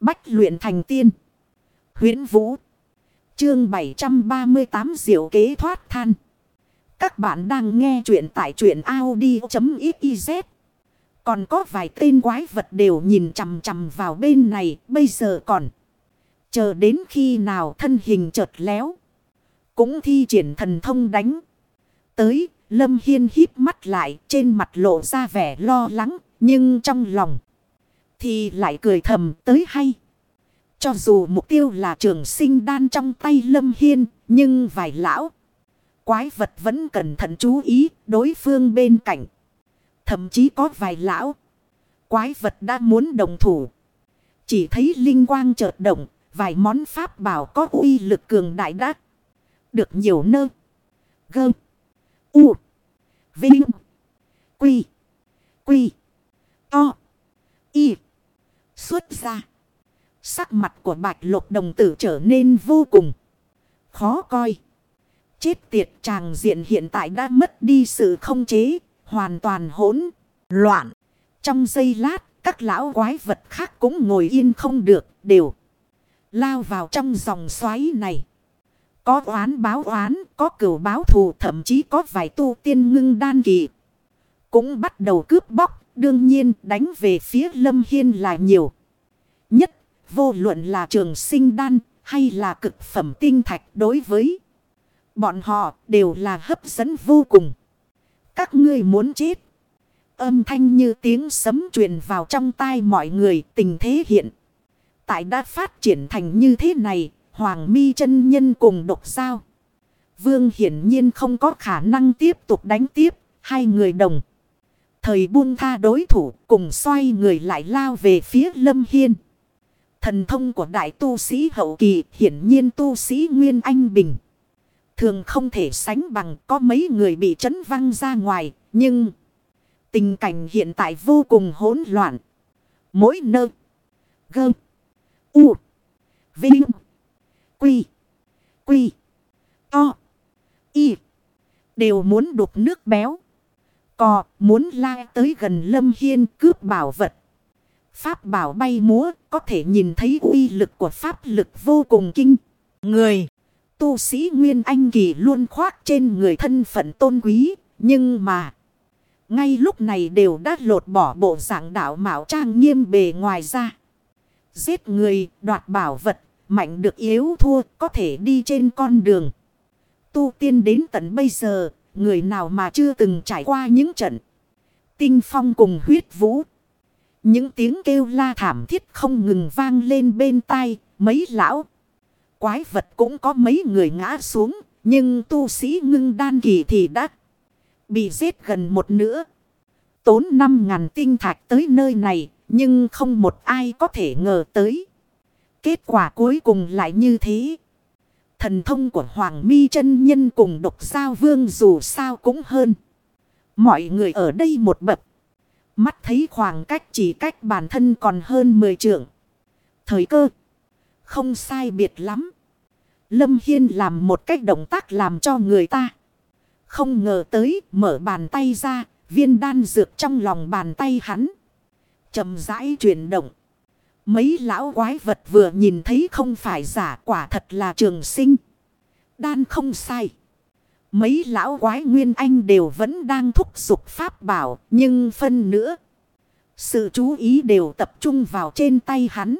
Bách luyện thành tiên. huyễn Vũ. Chương 738 diệu kế thoát than. Các bạn đang nghe truyện tại truyện Audi.xyz. Còn có vài tên quái vật đều nhìn chằm chằm vào bên này. Bây giờ còn. Chờ đến khi nào thân hình chợt léo. Cũng thi triển thần thông đánh. Tới, Lâm Hiên híp mắt lại, trên mặt lộ ra vẻ lo lắng, nhưng trong lòng thì lại cười thầm tới hay. Cho dù mục tiêu là trường sinh đan trong tay Lâm Hiên, nhưng vài lão quái vật vẫn cẩn thận chú ý đối phương bên cạnh. Thậm chí có vài lão quái vật đã muốn đồng thủ. Chỉ thấy linh quang chợt động, vài món pháp bảo có uy lực cường đại đắc. Được nhiều nơi. Gơm. U. Vinh. Quy. Quy. To. Y. Xuất ra. Sắc mặt của bạch lục đồng tử trở nên vô cùng. Khó coi. Chết tiệt chàng diện hiện tại đã mất đi sự không chế. Hoàn toàn hỗn. Loạn. Trong giây lát. Các lão quái vật khác cũng ngồi yên không được. Đều. Lao vào trong dòng xoáy này. Có oán báo oán, có cửu báo thù, thậm chí có vài tu tiên ngưng đan kỳ. Cũng bắt đầu cướp bóc, đương nhiên đánh về phía Lâm Hiên là nhiều. Nhất, vô luận là trường sinh đan hay là cực phẩm tinh thạch đối với bọn họ đều là hấp dẫn vô cùng. Các ngươi muốn chết. Âm thanh như tiếng sấm truyền vào trong tai mọi người tình thế hiện. Tại đã phát triển thành như thế này, Hoàng mi chân nhân cùng độc sao. Vương hiển nhiên không có khả năng tiếp tục đánh tiếp. Hai người đồng. Thời buông tha đối thủ cùng xoay người lại lao về phía lâm hiên. Thần thông của đại tu sĩ hậu kỳ, hiển nhiên tu sĩ Nguyên Anh Bình. Thường không thể sánh bằng, có mấy người bị chấn văng ra ngoài. Nhưng tình cảnh hiện tại vô cùng hỗn loạn. Mỗi nơi. Gơ. U. Vinh. Quy. Quy. To. Y. Đều muốn đục nước béo. Cò muốn la tới gần lâm hiên cướp bảo vật. Pháp bảo bay múa có thể nhìn thấy uy lực của pháp lực vô cùng kinh. Người. Tu sĩ Nguyên Anh Kỳ luôn khoác trên người thân phận tôn quý. Nhưng mà. Ngay lúc này đều đã lột bỏ bộ dạng đạo mạo trang nghiêm bề ngoài ra. Giết người, đoạt bảo vật, mạnh được yếu thua, có thể đi trên con đường. Tu tiên đến tận bây giờ, người nào mà chưa từng trải qua những trận. Tinh phong cùng huyết vũ. Những tiếng kêu la thảm thiết không ngừng vang lên bên tai, mấy lão. Quái vật cũng có mấy người ngã xuống, nhưng tu sĩ ngưng đan kỳ thì đã bị giết gần một nửa. Tốn năm ngàn tinh thạch tới nơi này, nhưng không một ai có thể ngờ tới. Kết quả cuối cùng lại như thế. Thần thông của Hoàng mi chân Nhân cùng độc sao vương dù sao cũng hơn. Mọi người ở đây một bậc. Mắt thấy khoảng cách chỉ cách bản thân còn hơn 10 trượng. Thời cơ. Không sai biệt lắm. Lâm Hiên làm một cách động tác làm cho người ta. Không ngờ tới, mở bàn tay ra. Viên đan dược trong lòng bàn tay hắn chậm rãi chuyển động. Mấy lão quái vật vừa nhìn thấy không phải giả quả thật là trường sinh. Đan không sai. Mấy lão quái nguyên anh đều vẫn đang thúc giục pháp bảo. Nhưng phân nữa. Sự chú ý đều tập trung vào trên tay hắn.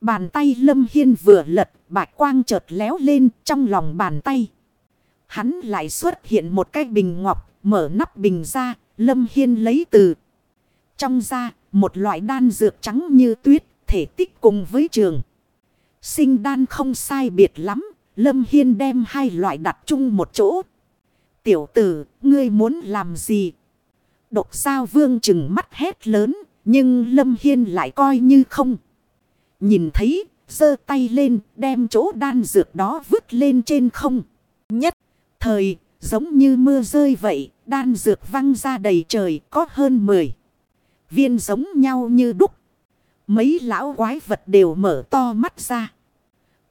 Bàn tay lâm hiên vừa lật. Bạch quang chợt léo lên trong lòng bàn tay. Hắn lại xuất hiện một cái bình ngọc. Mở nắp bình ra. Lâm hiên lấy từ. Trong ra một loại đan dược trắng như tuyết, thể tích cùng với trường. Sinh đan không sai biệt lắm, Lâm Hiên đem hai loại đặt chung một chỗ. Tiểu tử, ngươi muốn làm gì? Độc sao vương chừng mắt hét lớn, nhưng Lâm Hiên lại coi như không. Nhìn thấy, giơ tay lên, đem chỗ đan dược đó vứt lên trên không. Nhất, thời, giống như mưa rơi vậy, đan dược văng ra đầy trời có hơn 10 viên giống nhau như đúc. Mấy lão quái vật đều mở to mắt ra.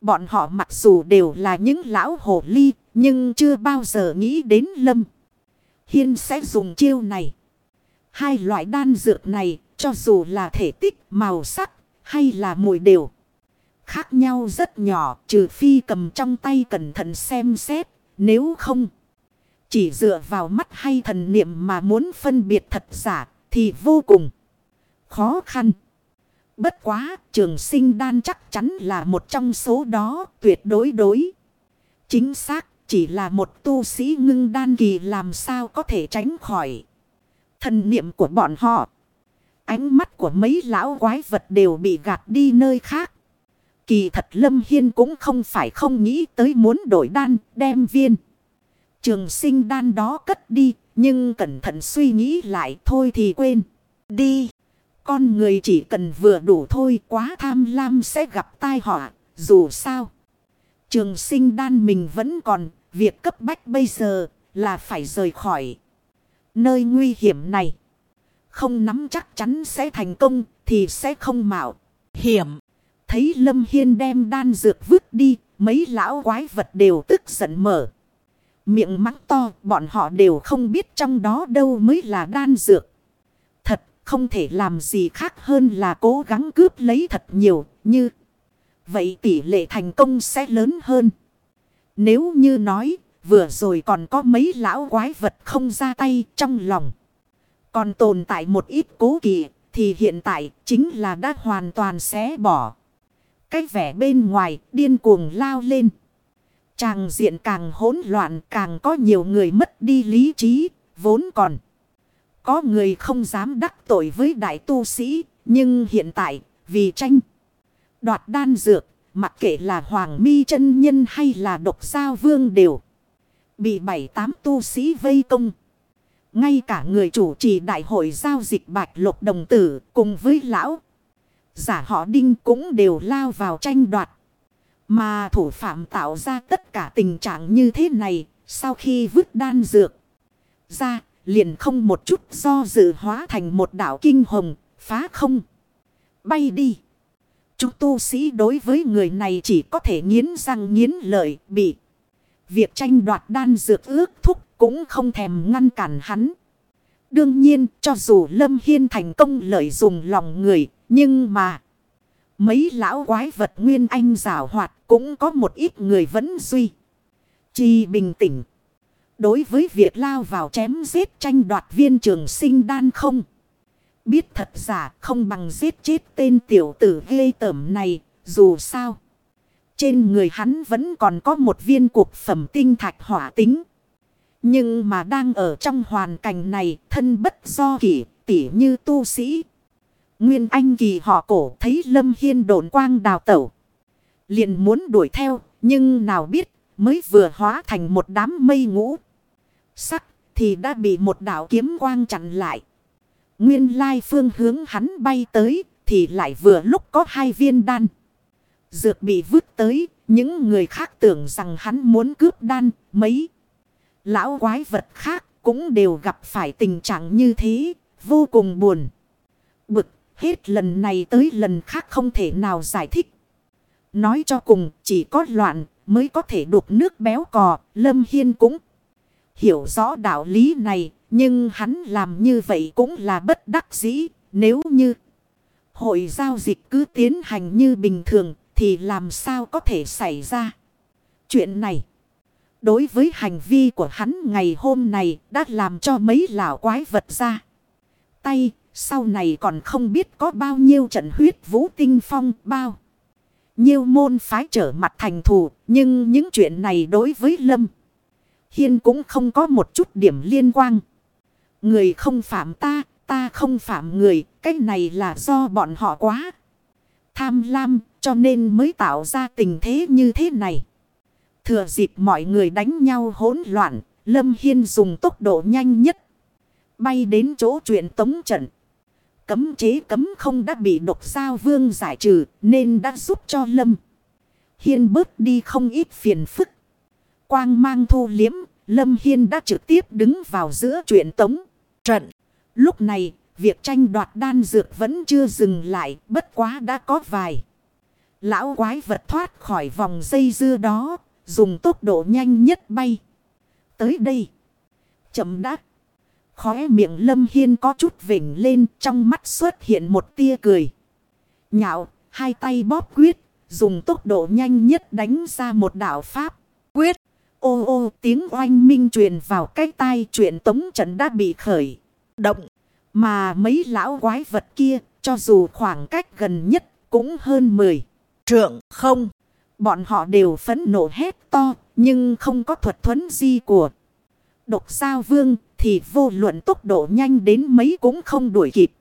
Bọn họ mặc dù đều là những lão hồ ly, nhưng chưa bao giờ nghĩ đến lâm. Hiên sẽ dùng chiêu này. Hai loại đan dược này, cho dù là thể tích, màu sắc, hay là mùi đều. Khác nhau rất nhỏ trừ phi cầm trong tay cẩn thận xem xét. Nếu không, chỉ dựa vào mắt hay thần niệm mà muốn phân biệt thật giả thì vô cùng khó khăn. Bất quá, trường sinh đan chắc chắn là một trong số đó tuyệt đối đối. Chính xác, chỉ là một tu sĩ ngưng đan kỳ làm sao có thể tránh khỏi. Thần niệm của bọn họ. Ánh mắt của mấy lão quái vật đều bị gạt đi nơi khác. Kỳ thật Lâm Hiên cũng không phải không nghĩ tới muốn đổi đan đem viên. Trường sinh đan đó cất đi. Nhưng cẩn thận suy nghĩ lại thôi thì quên. Đi. Con người chỉ cần vừa đủ thôi, quá tham lam sẽ gặp tai họa. Dù sao. Trường sinh đan mình vẫn còn. Việc cấp bách bây giờ là phải rời khỏi. Nơi nguy hiểm này. Không nắm chắc chắn sẽ thành công thì sẽ không mạo. Hiểm. Thấy Lâm Hiên đem đan dược vứt đi. Mấy lão quái vật đều tức giận mở. Miệng mắng to, bọn họ đều không biết trong đó đâu mới là đan dược. Không thể làm gì khác hơn là cố gắng cướp lấy thật nhiều như. Vậy tỷ lệ thành công sẽ lớn hơn. Nếu như nói vừa rồi còn có mấy lão quái vật không ra tay trong lòng. Còn tồn tại một ít cố kỵ thì hiện tại chính là đã hoàn toàn xé bỏ. Cái vẻ bên ngoài điên cuồng lao lên. Tràng diện càng hỗn loạn càng có nhiều người mất đi lý trí, vốn còn. Có người không dám đắc tội với đại tu sĩ, nhưng hiện tại, vì tranh. Đoạt đan dược, mặc kệ là hoàng mi chân nhân hay là độc sao vương đều. Bị bảy tám tu sĩ vây công. Ngay cả người chủ trì đại hội giao dịch bạch lục đồng tử cùng với lão. Giả họ đinh cũng đều lao vào tranh đoạt. Mà thủ phạm tạo ra tất cả tình trạng như thế này, sau khi vứt đan dược ra, liền không một chút do dự hóa thành một đảo kinh hồng, phá không. Bay đi. Chúng tu sĩ đối với người này chỉ có thể nghiến răng nghiến lợi, bị. Việc tranh đoạt đan dược ước thúc cũng không thèm ngăn cản hắn. Đương nhiên, cho dù Lâm Hiên thành công lợi dụng lòng người, nhưng mà... Mấy lão quái vật nguyên anh rào hoạt cũng có một ít người vẫn duy. Chi bình tĩnh. Đối với việc lao vào chém giết tranh đoạt viên trường sinh đan không. Biết thật giả không bằng giết chết tên tiểu tử ghê tởm này dù sao. Trên người hắn vẫn còn có một viên cuộc phẩm tinh thạch hỏa tính. Nhưng mà đang ở trong hoàn cảnh này thân bất do kỷ tỉ như tu sĩ Nguyên Anh kỳ họ cổ thấy Lâm Hiên đồn quang đào tẩu. Liền muốn đuổi theo, nhưng nào biết mới vừa hóa thành một đám mây ngũ. Sắc thì đã bị một đảo kiếm quang chặn lại. Nguyên lai phương hướng hắn bay tới thì lại vừa lúc có hai viên đan. Dược bị vứt tới, những người khác tưởng rằng hắn muốn cướp đan, mấy. Lão quái vật khác cũng đều gặp phải tình trạng như thế, vô cùng buồn. Bực Hết lần này tới lần khác không thể nào giải thích. Nói cho cùng chỉ có loạn mới có thể đục nước béo cò. Lâm Hiên cũng hiểu rõ đạo lý này. Nhưng hắn làm như vậy cũng là bất đắc dĩ. Nếu như hội giao dịch cứ tiến hành như bình thường, thì làm sao có thể xảy ra chuyện này. Đối với hành vi của hắn ngày hôm này đã làm cho mấy lão quái vật ra. Tay sau này còn không biết có bao nhiêu trận huyết vũ tinh phong bao. Nhiêu môn phái trở mặt thành thù. Nhưng những chuyện này đối với Lâm. Hiên cũng không có một chút điểm liên quan. Người không phạm ta, ta không phạm người. Cái này là do bọn họ quá tham lam cho nên mới tạo ra tình thế như thế này. Thừa dịp mọi người đánh nhau hỗn loạn, Lâm Hiên dùng tốc độ nhanh nhất. Bay đến chỗ chuyện tống trận. Cấm chế cấm không đã bị độc sao vương giải trừ nên đã giúp cho Lâm. Hiên bớt đi không ít phiền phức. Quang mang thu liếm, Lâm Hiên đã trực tiếp đứng vào giữa chuyện tống, trận. Lúc này, việc tranh đoạt đan dược vẫn chưa dừng lại, bất quá đã có vài. Lão quái vật thoát khỏi vòng dây dưa đó, dùng tốc độ nhanh nhất bay. Tới đây. Chậm đắt. Khóe miệng Lâm Hiên có chút vỉnh lên trong mắt xuất hiện một tia cười. Nhạo, Hai tay bóp quyết, dùng tốc độ nhanh nhất đánh ra một đạo pháp. Ô ô tiếng oanh minh truyền vào cái tai chuyện tống trận đã bị khởi. Động, mà mấy lão quái vật kia, cho dù khoảng cách gần nhất cũng hơn 10. Trượng không, bọn họ đều phấn nộ hét to, nhưng không có thuật thuấn di của. Độc sao vương thì vô luận tốc độ nhanh đến mấy cũng không đuổi kịp.